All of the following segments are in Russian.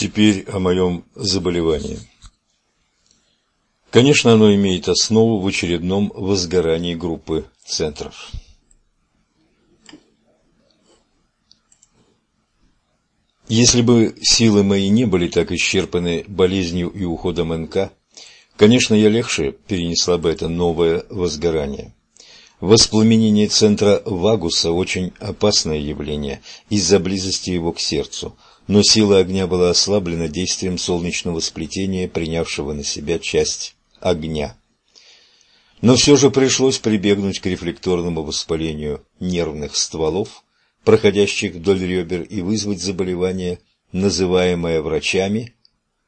Теперь о моем заболевании. Конечно, оно имеет основу в очередном возгорании группы центров. Если бы силы мои не были так исчерпаны болезнью и уходом НК, конечно, я легче перенесла бы это новое возгорание. Воспламенение центра Вагуса – очень опасное явление из-за близости его к сердцу – но сила огня была ослаблена действием солнечного сплетения, принявшего на себя часть огня. Но все же пришлось прибегнуть к рефлекторному воспалению нервных стволов, проходящих вдоль ребер, и вызвать заболевание, называемое врачами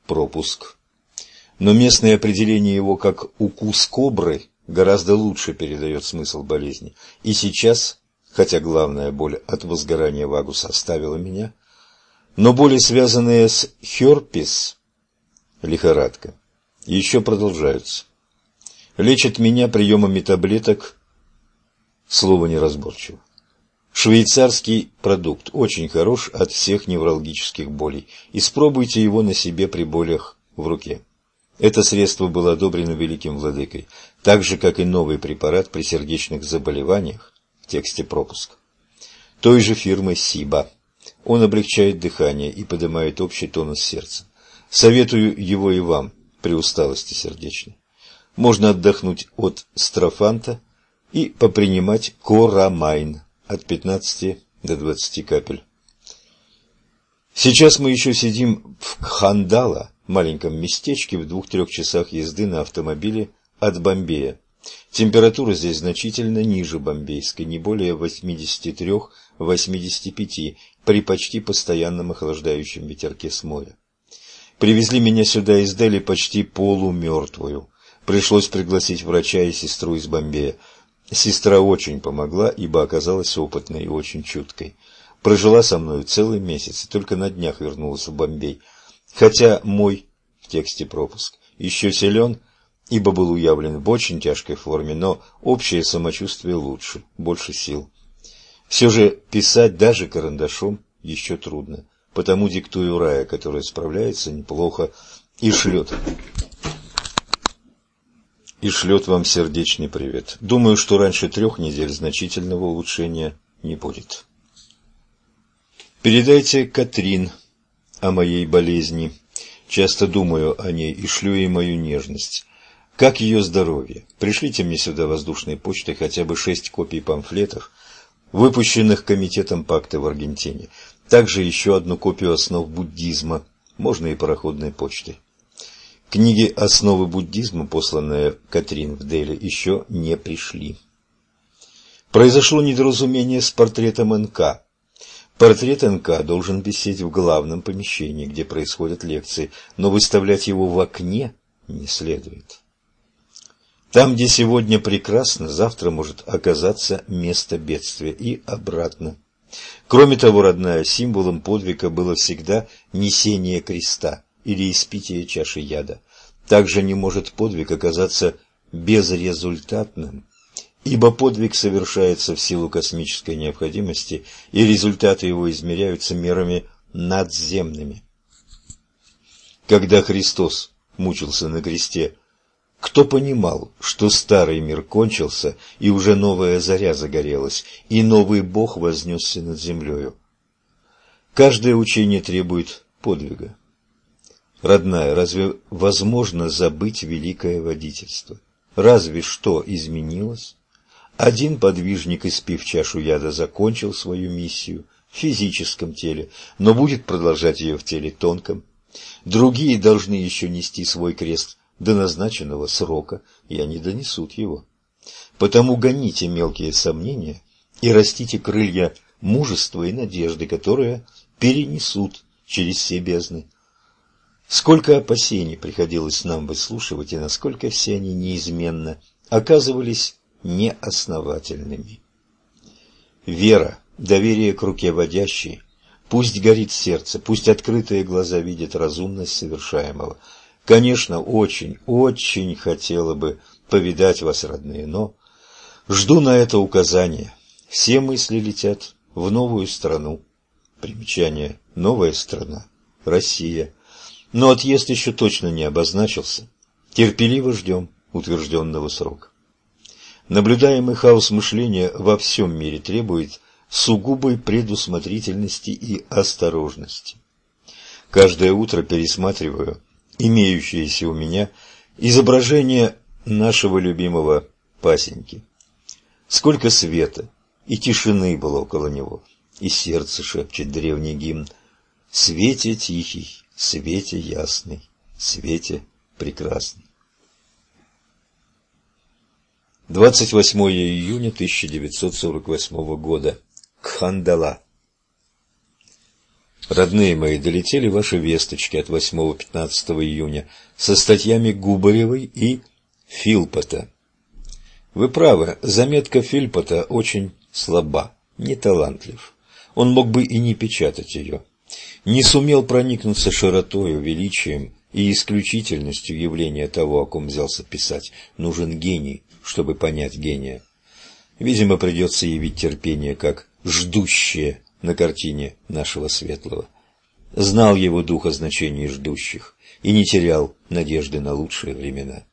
пропуск. Но местное определение его как «укус кобры» гораздо лучше передает смысл болезни. И сейчас, хотя главная боль от возгорания вагуса оставила меня, но боли, связанные с херпес, лихорадка, еще продолжаются. Лечат меня приемами таблеток, слово неразборчиво. Швейцарский продукт очень хорош от всех неврологических болей. Испробуйте его на себе при болях в руке. Это средство было одобрено великим владыкой, так же, как и новый препарат при сердечных заболеваниях в тексте пропуск. Той же фирмы Сиба. Он облегчает дыхание и поднимает общий тонус сердца. Советую его и вам при усталости сердечной. Можно отдохнуть от строфанта и попринимать корамайн от 15 до 20 капель. Сейчас мы еще сидим в Кхандала, маленьком местечке в двух-трех часах езды на автомобиле от Бомбея. Температура здесь значительно ниже бомбейской, не более 83-85, при почти постоянном охлаждающем ветерке с моря. Привезли меня сюда из Дели почти полумертвую. Пришлось пригласить врача и сестру из Бомбея. Сестра очень помогла, ибо оказалась опытной и очень чуткой. Прожила со мной целый месяц и только на днях вернулась в Бомбей. Хотя мой, в тексте пропуск, еще силен, ибо был уявлен в очень тяжкой форме, но общее самочувствие лучше, больше сил. Все же писать даже карандашом еще трудно, потому диктую Рая, которая справляется неплохо и шлет. И шлет вам сердечный привет. Думаю, что раньше трех недель значительного улучшения не будет. Передайте Катрин о моей болезни. Часто думаю о ней и шлю ей мою нежность. Как ее здоровье? Пришлите мне сюда воздушной почтой хотя бы шесть копий памфлетов, выпущенных Комитетом Пакта в Аргентине. Также еще одну копию основ буддизма, можно и пароходной почтой. Книги «Основы буддизма», посланные Катрин в Дели, еще не пришли. Произошло недоразумение с портретом НК. Портрет НК должен висеть в главном помещении, где происходят лекции, но выставлять его в окне не следует. Там, где сегодня прекрасно, завтра может оказаться место бедствия и обратно. Кроме того, родная, символом подвига было всегда несение креста или испитие чаши яда. Также не может подвиг оказаться безрезультатным, ибо подвиг совершается в силу космической необходимости, и результаты его измеряются мерами надземными. Когда Христос мучился на кресте, кто понимал, что старый мир кончился, и уже новая заря загорелась, и новый Бог вознесся над землею? Каждое учение требует подвига. Родная, разве возможно забыть великое водительство? Разве что изменилось? Один подвижник, испив чашу яда, закончил свою миссию в физическом теле, но будет продолжать ее в теле тонком. Другие должны еще нести свой крест до назначенного срока, и они донесут его. Потому гоните мелкие сомнения и растите крылья мужества и надежды, которые перенесут через все бездны. Сколько опасений приходилось нам выслушивать, и насколько все они неизменно оказывались неосновательными. Вера, доверие к руке водящей, пусть горит сердце, пусть открытые глаза видят разумность совершаемого – Конечно, очень, очень хотела бы повидать вас, родные, но жду на это указания. Все мысли летят в новую страну. Примечание. Новая страна. Россия. Но отъезд еще точно не обозначился. Терпеливо ждем утвержденного срока. Наблюдаемый хаос мышления во всем мире требует сугубой предусмотрительности и осторожности. Каждое утро пересматриваю имеющиеся у меня изображение нашего любимого пасеньки. Сколько света и тишины было около него, и сердце шепчет древний гимн «Свете тихий, свете ясный, свете прекрасный». 28 июня 1948 года. Кхандала. Родные мои, долетели ваши весточки от 8-15 июня со статьями Губаревой и Филпота. Вы правы, заметка Филпота очень слаба, не талантлив. Он мог бы и не печатать ее. Не сумел проникнуться широтою, величием и исключительностью явления того, о ком взялся писать. Нужен гений, чтобы понять гения. Видимо, придется явить терпение, как ждущее на картине нашего светлого. Знал его дух о значении ждущих и не терял надежды на лучшие времена.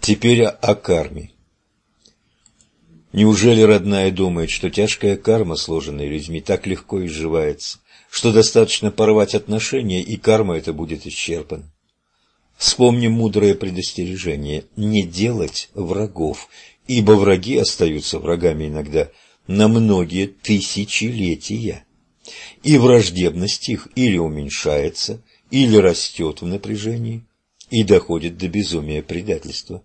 Теперь о карме. Неужели родная думает, что тяжкая карма, сложенная людьми, так легко изживается, что достаточно порвать отношения, и карма эта будет исчерпана? Вспомним мудрое предостережение – не делать врагов, ибо враги остаются врагами иногда – на многие тысячелетия. И враждебность их или уменьшается, или растет в напряжении, и доходит до безумия предательства.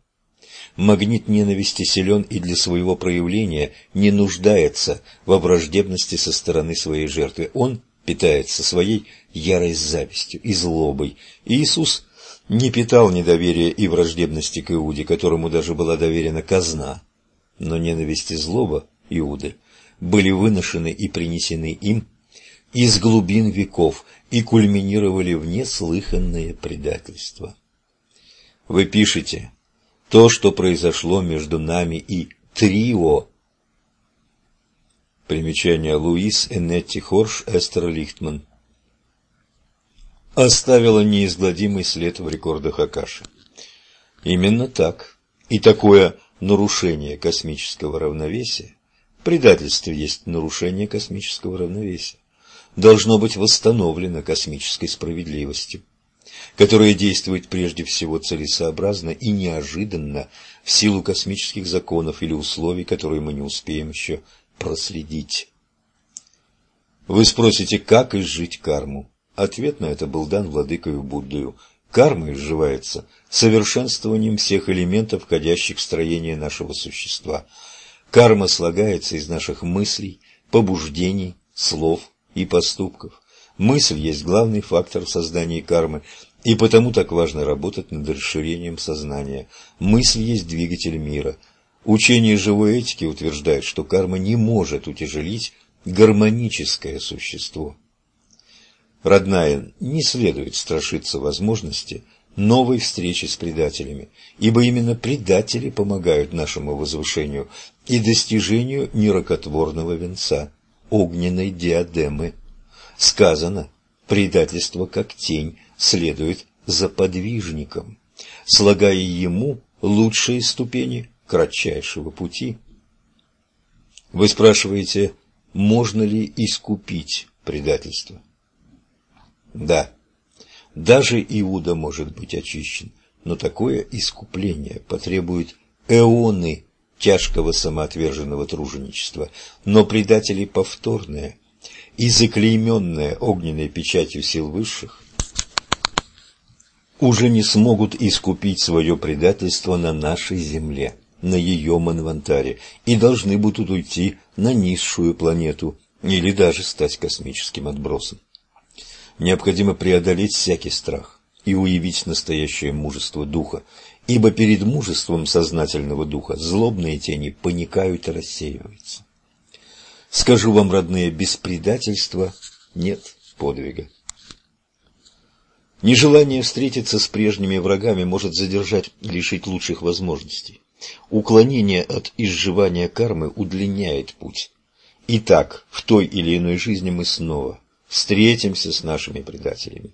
Магнит ненависти силен и для своего проявления не нуждается во враждебности со стороны своей жертвы. Он питается своей ярой завистью и злобой. Иисус не питал недоверия и враждебности к Иуде, которому даже была доверена казна. Но ненависть и злоба Иуды были выношены и принесены им из глубин веков и кульминировали в неслыханное предательство. Вы пишете «То, что произошло между нами и трио» Примечание Луис Энетти Хорш Эстер Лихтман оставила неизгладимый след в рекордах Акаши. Именно так. И такое нарушение космического равновесия Предательство есть нарушение космического равновесия. Должно быть восстановлено космической справедливостью, которая действует прежде всего целесообразно и неожиданно в силу космических законов или условий, которые мы не успеем еще проследить. Вы спросите, как изжить карму? Ответ на это был дан владыкою Буддою. Карма изживается совершенствованием всех элементов, входящих в строение нашего существа – Карма слагается из наших мыслей, побуждений, слов и поступков. Мысль есть главный фактор в создании кармы, и потому так важно работать над расширением сознания. Мысль есть двигатель мира. Учение живой этики утверждает, что карма не может утяжелить гармоническое существо. Родная, не следует страшиться возможности новой встречи с предателями, ибо именно предатели помогают нашему возвышению и достижению нерокотворного венца, огненной диадемы. Сказано, предательство как тень следует за подвижником, слагая ему лучшие ступени кратчайшего пути. Вы спрашиваете, можно ли искупить предательство? Да. Даже Иуда может быть очищен, но такое искупление потребует эоны тяжкого самоотверженного труженичества, но предатели повторные и заклейменные огненной печатью сил высших уже не смогут искупить свое предательство на нашей земле, на ее манвантаре, и должны будут уйти на низшую планету или даже стать космическим отбросом необходимо преодолеть всякий страх и уявить настоящее мужество духа, ибо перед мужеством сознательного духа злобные тени паникают и рассеиваются. Скажу вам, родные, без предательства нет подвига. Нежелание встретиться с прежними врагами может задержать, лишить лучших возможностей. Уклонение от изживания кармы удлиняет путь. Итак, в той или иной жизни мы снова встретимся с нашими предателями.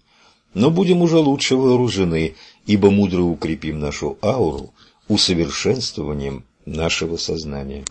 но будем уже лучше вооружены, ибо мудро укрепим нашу ауру усовершенствованием нашего сознания.